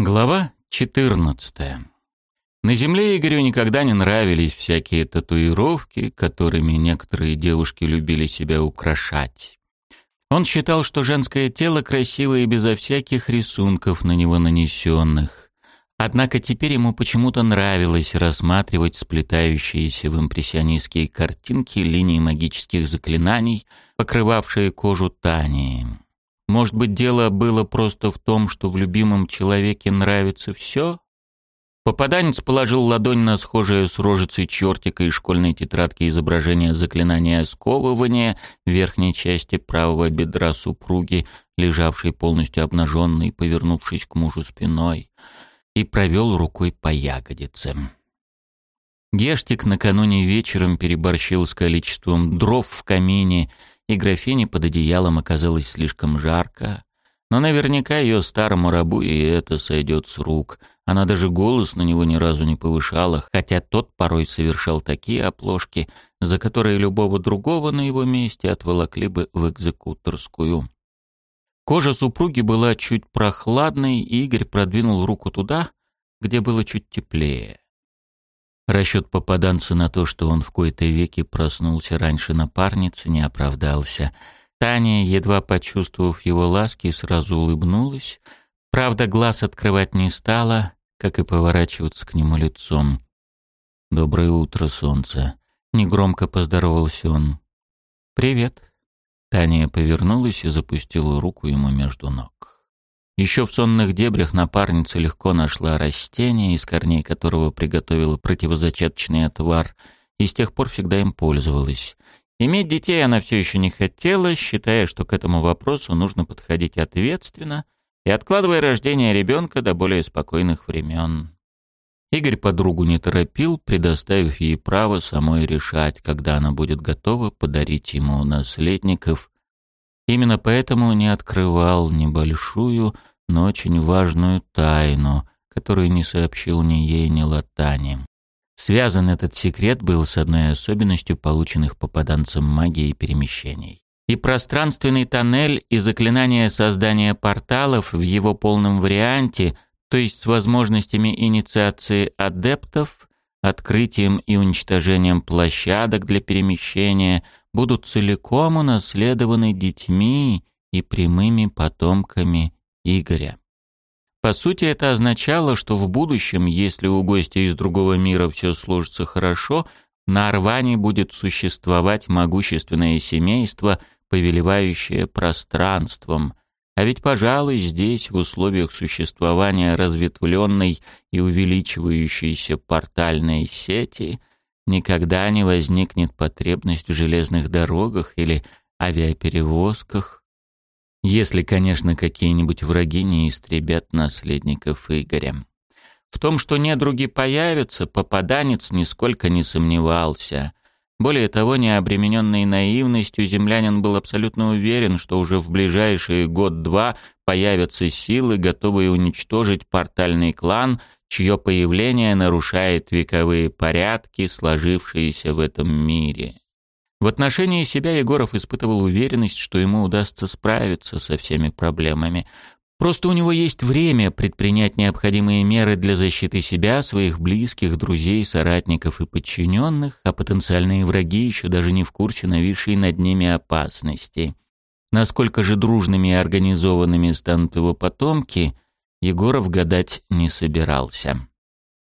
Глава 14. На земле Игорю никогда не нравились всякие татуировки, которыми некоторые девушки любили себя украшать. Он считал, что женское тело красивое безо всяких рисунков на него нанесенных. Однако теперь ему почему-то нравилось рассматривать сплетающиеся в импрессионистские картинки линии магических заклинаний, покрывавшие кожу Тани. Может быть, дело было просто в том, что в любимом человеке нравится все? Попаданец положил ладонь на схожее с рожицей чертика и школьной тетрадки изображение заклинания сковывания верхней части правого бедра супруги, лежавшей полностью обнаженной, повернувшись к мужу спиной, и провел рукой по ягодице. Гештик накануне вечером переборщил с количеством дров в камине — и графине под одеялом оказалось слишком жарко, но наверняка ее старому рабу и это сойдет с рук. Она даже голос на него ни разу не повышала, хотя тот порой совершал такие оплошки, за которые любого другого на его месте отволокли бы в экзекуторскую. Кожа супруги была чуть прохладной, и Игорь продвинул руку туда, где было чуть теплее. Расчет попаданца на то, что он в кои-то веки проснулся раньше напарницы, не оправдался. Таня, едва почувствовав его ласки, сразу улыбнулась. Правда, глаз открывать не стала, как и поворачиваться к нему лицом. «Доброе утро, солнце!» — негромко поздоровался он. «Привет!» Таня повернулась и запустила руку ему между ног. Еще в сонных дебрях напарница легко нашла растение, из корней которого приготовила противозачаточный отвар, и с тех пор всегда им пользовалась. Иметь детей она все еще не хотела, считая, что к этому вопросу нужно подходить ответственно и откладывая рождение ребенка до более спокойных времен. Игорь подругу не торопил, предоставив ей право самой решать, когда она будет готова подарить ему наследников Именно поэтому не открывал небольшую, но очень важную тайну, которую не сообщил ни ей, ни Латане. Связан этот секрет был с одной особенностью полученных попаданцем магии перемещений. И пространственный тоннель, и заклинание создания порталов в его полном варианте, то есть с возможностями инициации адептов, открытием и уничтожением площадок для перемещения, будут целиком унаследованы детьми и прямыми потомками Игоря. По сути, это означало, что в будущем, если у гостя из другого мира все сложится хорошо, на Арване будет существовать могущественное семейство, повелевающее пространством. А ведь, пожалуй, здесь, в условиях существования разветвленной и увеличивающейся портальной сети, никогда не возникнет потребность в железных дорогах или авиаперевозках, если, конечно, какие-нибудь враги не истребят наследников Игоря. В том, что недруги появятся, попаданец нисколько не сомневался. Более того, необремененный наивностью землянин был абсолютно уверен, что уже в ближайшие год-два появятся силы, готовые уничтожить портальный клан, чье появление нарушает вековые порядки, сложившиеся в этом мире. В отношении себя Егоров испытывал уверенность, что ему удастся справиться со всеми проблемами. Просто у него есть время предпринять необходимые меры для защиты себя, своих близких, друзей, соратников и подчиненных, а потенциальные враги еще даже не в курсе нависшей над ними опасности. Насколько же дружными и организованными станут его потомки, Егоров гадать не собирался.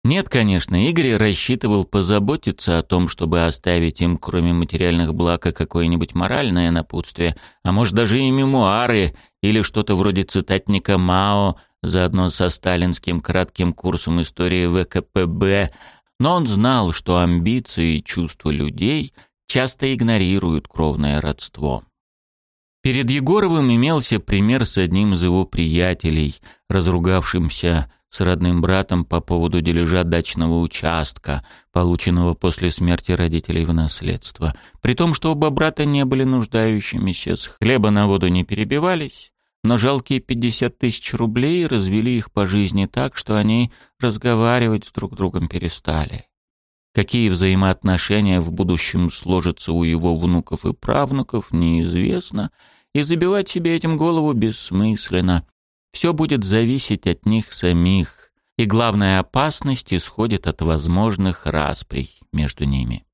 Нет, конечно, Игорь рассчитывал позаботиться о том, чтобы оставить им, кроме материальных благ, какое-нибудь моральное напутствие, а может даже и мемуары, или что-то вроде цитатника Мао, заодно со сталинским кратким курсом истории ВКПБ, но он знал, что амбиции и чувства людей часто игнорируют кровное родство. Перед Егоровым имелся пример с одним из его приятелей, разругавшимся с родным братом по поводу дележа дачного участка, полученного после смерти родителей в наследство. При том, что оба брата не были нуждающимися, с хлеба на воду не перебивались, но жалкие 50 тысяч рублей развели их по жизни так, что они разговаривать с друг другом перестали. Какие взаимоотношения в будущем сложатся у его внуков и правнуков, неизвестно, и забивать себе этим голову бессмысленно. Все будет зависеть от них самих, и главная опасность исходит от возможных расприй между ними.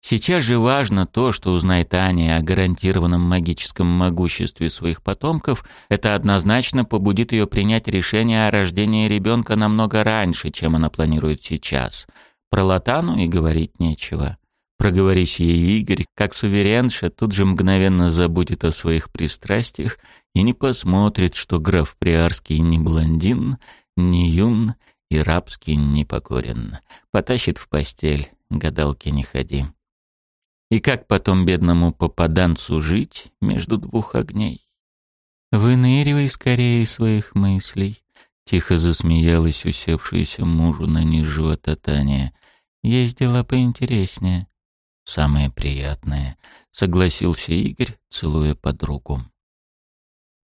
Сейчас же важно то, что узнает Аня о гарантированном магическом могуществе своих потомков, это однозначно побудит ее принять решение о рождении ребенка намного раньше, чем она планирует сейчас. Про Латану и говорить нечего проговорить ей Игорь, как суверенша тут же мгновенно забудет о своих пристрастиях и не посмотрит, что граф Приарский не блондин, не юн и рабский не покорен. Потащит в постель, гадалки не ходи. И как потом бедному попаданцу жить между двух огней? Выныривай скорее своих мыслей. Тихо засмеялась усевшаяся мужу на низ живота Таня. Есть дела поинтереснее самое приятное», — согласился Игорь, целуя под руку.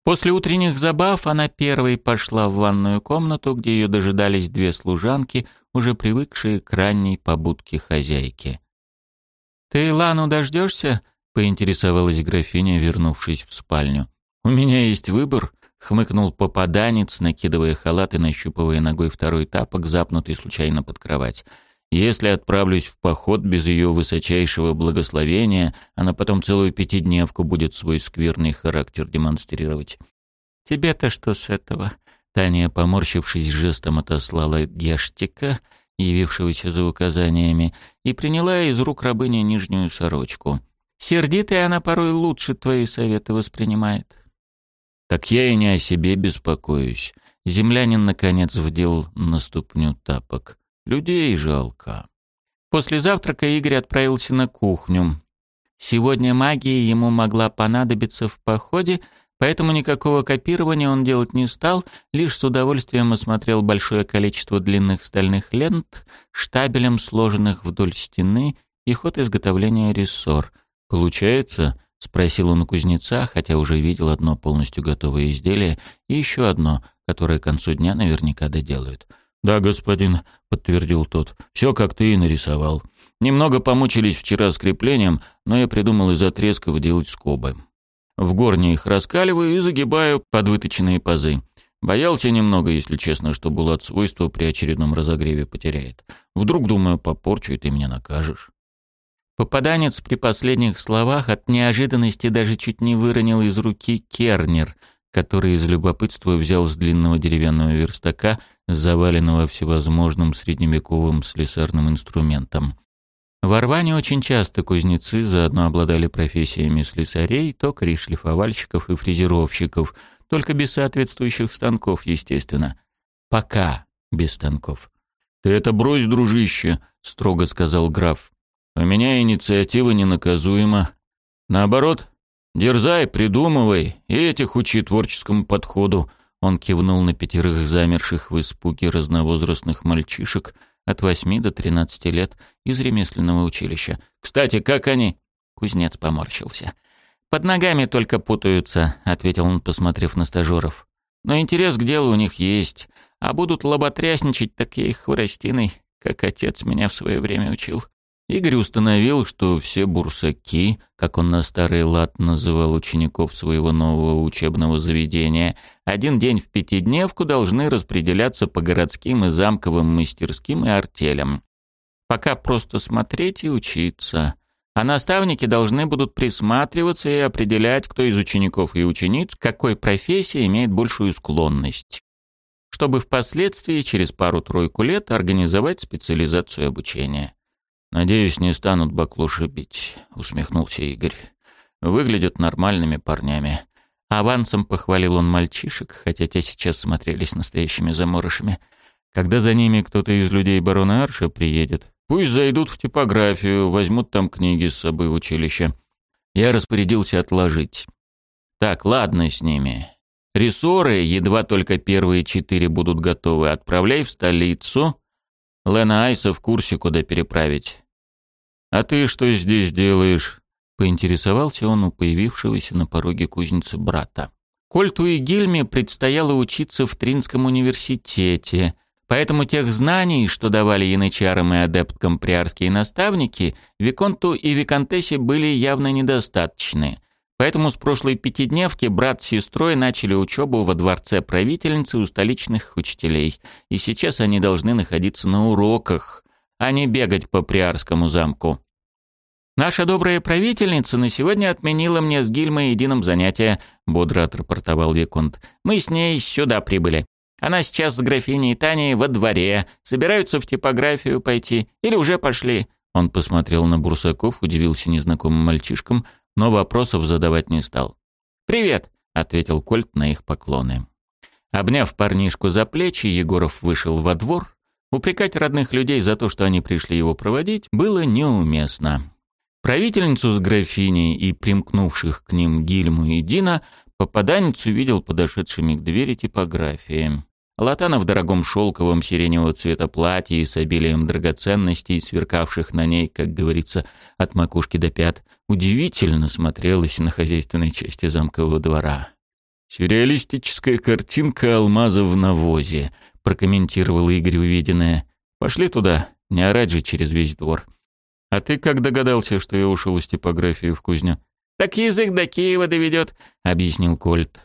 После утренних забав она первой пошла в ванную комнату, где ее дожидались две служанки, уже привыкшие к ранней побудке хозяйки. «Ты Лану дождешься?» — поинтересовалась графиня, вернувшись в спальню. «У меня есть выбор», — хмыкнул попаданец, накидывая халат и нащупывая ногой второй тапок, запнутый случайно под кровать. Если отправлюсь в поход без ее высочайшего благословения, она потом целую пятидневку будет свой скверный характер демонстрировать. «Тебе-то что с этого?» Таня, поморщившись жестом, отослала Гештика, явившегося за указаниями, и приняла из рук рабыни нижнюю сорочку. «Сердитая она порой лучше твои советы воспринимает». «Так я и не о себе беспокоюсь». Землянин, наконец, вдел на ступню тапок – Людей жалко. После завтрака Игорь отправился на кухню. Сегодня магия ему могла понадобиться в походе, поэтому никакого копирования он делать не стал, лишь с удовольствием осмотрел большое количество длинных стальных лент, штабелем сложенных вдоль стены, и ход изготовления рессор. «Получается?» — спросил он у кузнеца, хотя уже видел одно полностью готовое изделие и еще одно, которое к концу дня наверняка доделают — «Да, господин», — подтвердил тот, — «все, как ты и нарисовал. Немного помучились вчера с креплением, но я придумал из отрезков делать скобы. В горне их раскаливаю и загибаю под выточенные пазы. Боялся немного, если честно, что Булат свойства при очередном разогреве потеряет. Вдруг, думаю, попорчу, и ты меня накажешь». Попаданец при последних словах от неожиданности даже чуть не выронил из руки кернер — который из любопытства взял с длинного деревянного верстака, заваленного всевозможным средневековым слесарным инструментом. В Арване очень часто кузнецы заодно обладали профессиями слесарей, токарей, шлифовальщиков и фрезеровщиков, только без соответствующих станков, естественно. Пока без станков. «Ты это брось, дружище», — строго сказал граф. «У меня инициатива ненаказуема. Наоборот, Дерзай, придумывай, и этих учи творческому подходу». Он кивнул на пятерых замерших в испуге разновозрастных мальчишек от восьми до тринадцати лет из ремесленного училища. «Кстати, как они?» Кузнец поморщился. «Под ногами только путаются», — ответил он, посмотрев на стажеров. «Но интерес к делу у них есть. А будут лоботрясничать, так я их хворостиной, как отец меня в свое время учил. Игорь установил, что все бурсаки, как он на старый лад называл учеников своего нового учебного заведения, один день в пятидневку должны распределяться по городским и замковым мастерским и артелям. Пока просто смотреть и учиться. А наставники должны будут присматриваться и определять, кто из учеников и учениц какой профессии имеет большую склонность чтобы впоследствии через пару-тройку лет организовать специализацию обучения. «Надеюсь, не станут баклуши бить», — усмехнулся Игорь. «Выглядят нормальными парнями». Авансом похвалил он мальчишек, хотя те сейчас смотрелись настоящими заморышами. «Когда за ними кто-то из людей барона Арша приедет, пусть зайдут в типографию, возьмут там книги с собой в училище». Я распорядился отложить. «Так, ладно с ними. Рессоры, едва только первые четыре будут готовы, отправляй в столицу. Лена Айса в курсе, куда переправить. «А ты что здесь делаешь?» — поинтересовался он у появившегося на пороге кузницы брата. Кольту и Гильме предстояло учиться в Тринском университете, поэтому тех знаний, что давали янычарам и адепткам приарские наставники, Виконту и Виконтессе были явно недостаточны. Поэтому с прошлой пятидневки брат с сестрой начали учебу во дворце правительницы у столичных учителей, и сейчас они должны находиться на уроках, а не бегать по Приарскому замку. «Наша добрая правительница на сегодня отменила мне с Гильмой единым занятие», — бодро отрапортовал Виконт. «Мы с ней сюда прибыли. Она сейчас с графиней Таней во дворе. Собираются в типографию пойти. Или уже пошли». Он посмотрел на Бурсаков, удивился незнакомым мальчишкам, но вопросов задавать не стал. «Привет», — ответил Кольт на их поклоны. Обняв парнишку за плечи, Егоров вышел во двор, Упрекать родных людей за то, что они пришли его проводить, было неуместно. Правительницу с графиней и примкнувших к ним Гильму и Дина попаданец увидел подошедшими к двери типографии. Латана в дорогом шелковом сиреневого цвета платье и с обилием драгоценностей, сверкавших на ней, как говорится, от макушки до пят, удивительно смотрелась на хозяйственной части замкового двора. «Сюрреалистическая картинка алмаза в навозе», прокомментировал Игорь увиденное. «Пошли туда, не орать же через весь двор». «А ты как догадался, что я ушел из типографии в кузню?» «Так язык до Киева доведет», — объяснил Кольт.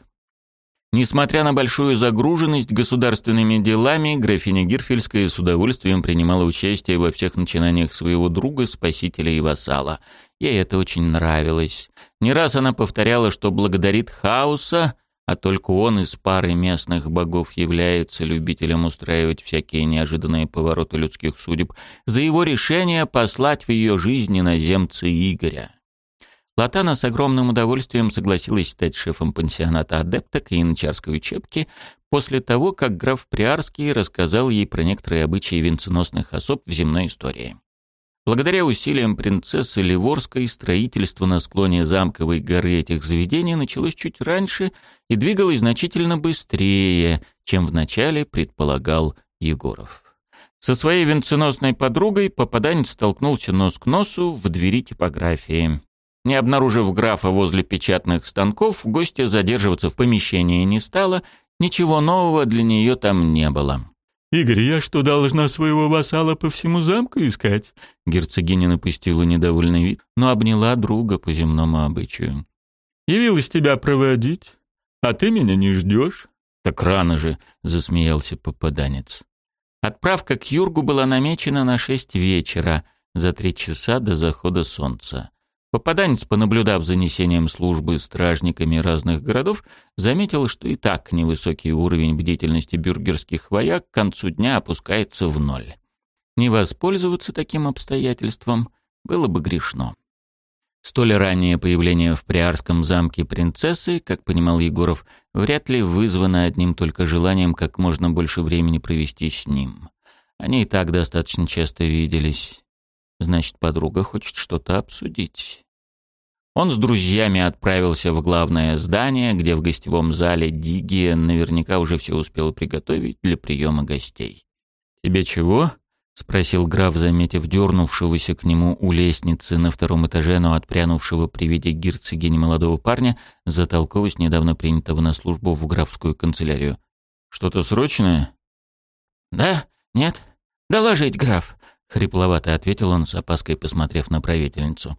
Несмотря на большую загруженность государственными делами, графиня Гирфельская с удовольствием принимала участие во всех начинаниях своего друга, спасителя и вассала. Ей это очень нравилось. Не раз она повторяла, что благодарит хаоса а только он из пары местных богов является любителем устраивать всякие неожиданные повороты людских судеб, за его решение послать в ее жизни иноземца Игоря. Латана с огромным удовольствием согласилась стать шефом пансионата адепток и иночарской учебки после того, как граф Приарский рассказал ей про некоторые обычаи венценосных особ в земной истории. Благодаря усилиям принцессы Ливорской строительство на склоне замковой горы этих заведений началось чуть раньше и двигалось значительно быстрее, чем вначале предполагал Егоров. Со своей венценосной подругой попаданец столкнулся нос к носу в двери типографии. Не обнаружив графа возле печатных станков, гостья задерживаться в помещении не стала, ничего нового для нее там не было. «Игорь, я что, должна своего вассала по всему замку искать?» Герцогиня напустила недовольный вид, но обняла друга по земному обычаю. «Явилась тебя проводить, а ты меня не ждешь?» «Так рано же!» — засмеялся попаданец. Отправка к Юргу была намечена на шесть вечера, за три часа до захода солнца. Попаданец, понаблюдав за несением службы стражниками разных городов, заметил, что и так невысокий уровень бдительности бюргерских вояк к концу дня опускается в ноль. Не воспользоваться таким обстоятельством было бы грешно. Столь раннее появление в приарском замке принцессы, как понимал Егоров, вряд ли вызвано одним только желанием как можно больше времени провести с ним. Они и так достаточно часто виделись. Значит, подруга хочет что-то обсудить. Он с друзьями отправился в главное здание, где в гостевом зале Диги наверняка уже все успел приготовить для приема гостей. «Тебе чего?» — спросил граф, заметив дернувшегося к нему у лестницы на втором этаже, но отпрянувшего при виде герцогини молодого парня за толковость недавно принятого на службу в графскую канцелярию. «Что-то срочное?» «Да? Нет? Доложить, граф!» — хрипловато ответил он, с опаской посмотрев на правительницу.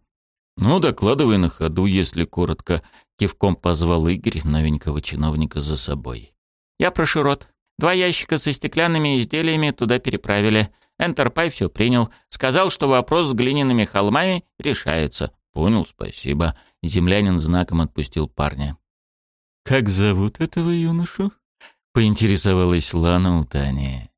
«Ну, докладывай на ходу, если коротко», — кивком позвал Игорь новенького чиновника за собой. «Я прошу рот. Два ящика со стеклянными изделиями туда переправили. Энтерпай все принял. Сказал, что вопрос с глиняными холмами решается». «Понял, спасибо». Землянин знаком отпустил парня. «Как зовут этого юношу?» — поинтересовалась Лана у Тани.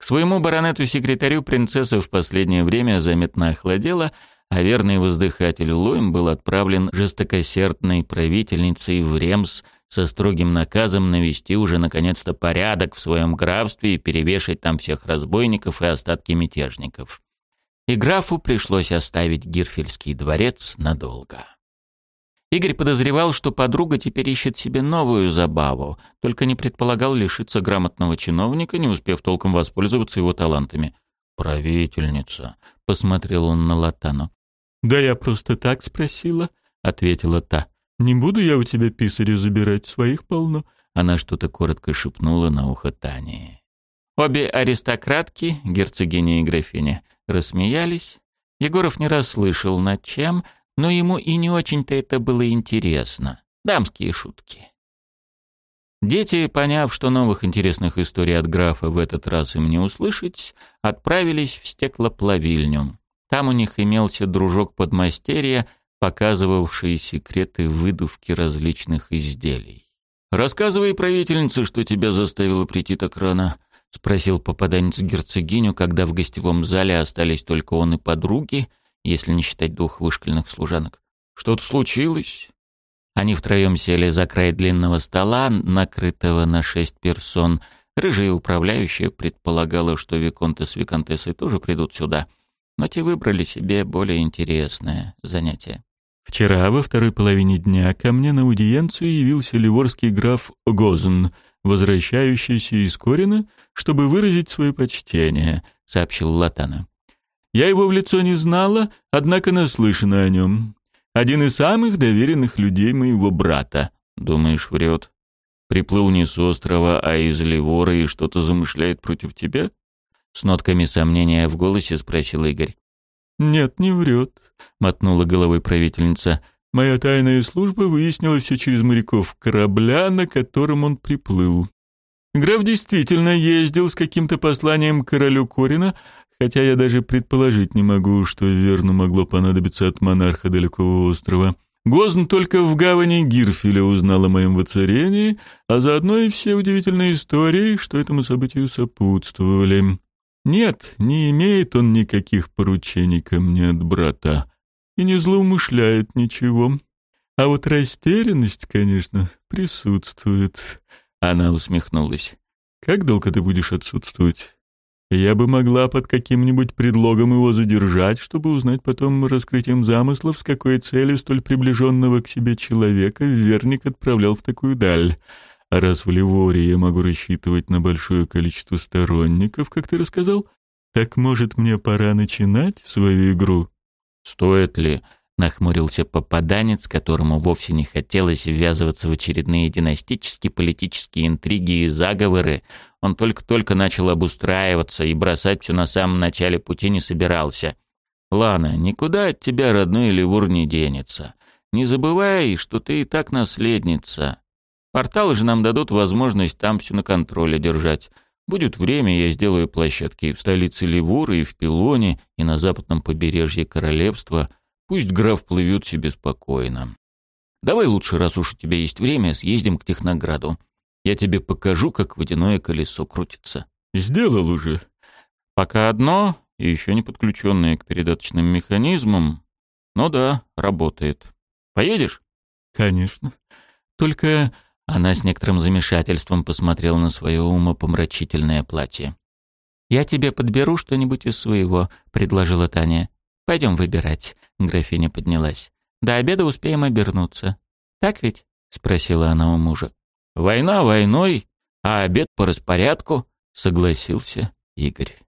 К своему баронету-секретарю принцесса в последнее время заметно охладела, а верный воздыхатель Луим был отправлен жестокосердной правительницей в Ремс со строгим наказом навести уже наконец-то порядок в своем графстве и перевешать там всех разбойников и остатки мятежников. И графу пришлось оставить Гирфельский дворец надолго. Игорь подозревал, что подруга теперь ищет себе новую забаву, только не предполагал лишиться грамотного чиновника, не успев толком воспользоваться его талантами. «Правительница», — посмотрел он на Латану. «Да я просто так спросила», — ответила та. «Не буду я у тебя писаря забирать, своих полно». Она что-то коротко шепнула на ухо Тани. Обе аристократки, герцогиня и графиня, рассмеялись. Егоров не раз слышал, над чем, но ему и не очень-то это было интересно. Дамские шутки. Дети, поняв, что новых интересных историй от графа в этот раз им не услышать, отправились в стеклоплавильню. Там у них имелся дружок подмастерья, показывавший секреты выдувки различных изделий. «Рассказывай правительнице, что тебя заставило прийти так рано», — спросил попаданец герцогиню, когда в гостевом зале остались только он и подруги — если не считать двух вышкаленных служанок. «Что-то случилось?» Они втроем сели за край длинного стола, накрытого на шесть персон. Рыжая управляющая предполагала, что Виконты с Виконтессой тоже придут сюда, но те выбрали себе более интересное занятие. «Вчера, во второй половине дня, ко мне на аудиенцию явился ливорский граф Гозен, возвращающийся из Корина, чтобы выразить свое почтение», — сообщил Латана. Я его в лицо не знала, однако наслышана о нем. Один из самых доверенных людей моего брата. Думаешь, врет? Приплыл не с острова, а из Ливора и что-то замышляет против тебя? С нотками сомнения в голосе спросил Игорь. «Нет, не врет», — мотнула головой правительница. «Моя тайная служба выяснила все через моряков корабля, на котором он приплыл. Граф действительно ездил с каким-то посланием к королю Корина, хотя я даже предположить не могу, что верно могло понадобиться от монарха далекого острова. Гозн только в гавани Гирфеля узнал о моем воцарении, а заодно и все удивительные истории, что этому событию сопутствовали. Нет, не имеет он никаких поручений ко мне от брата и не злоумышляет ничего. А вот растерянность, конечно, присутствует. Она усмехнулась. «Как долго ты будешь отсутствовать?» Я бы могла под каким-нибудь предлогом его задержать, чтобы узнать потом раскрытием замыслов, с какой целью столь приближенного к себе человека верник отправлял в такую даль. А раз в Ливоре я могу рассчитывать на большое количество сторонников, как ты рассказал, так, может, мне пора начинать свою игру? Стоит ли? нахмурился попаданец, которому вовсе не хотелось ввязываться в очередные династические политические интриги и заговоры. Он только-только начал обустраиваться и бросать все на самом начале пути не собирался. «Лана, никуда от тебя родной Левур не денется. Не забывай, что ты и так наследница. Порталы же нам дадут возможность там все на контроле держать». Будет время, я сделаю площадки в столице Ливуры и в Пилоне, и на западном побережье королевства – Пусть граф плывет себе спокойно. Давай лучше, раз уж у тебя есть время, съездим к Технограду. Я тебе покажу, как водяное колесо крутится. Сделал уже. Пока одно, и еще не подключенное к передаточным механизмам. Но да, работает. Поедешь? Конечно. Только она с некоторым замешательством посмотрела на свое умопомрачительное платье. «Я тебе подберу что-нибудь из своего», — предложила Таня. Пойдем выбирать». Графиня поднялась. «До обеда успеем обернуться. Так ведь?» — спросила она у мужа. «Война войной, а обед по распорядку», — согласился Игорь.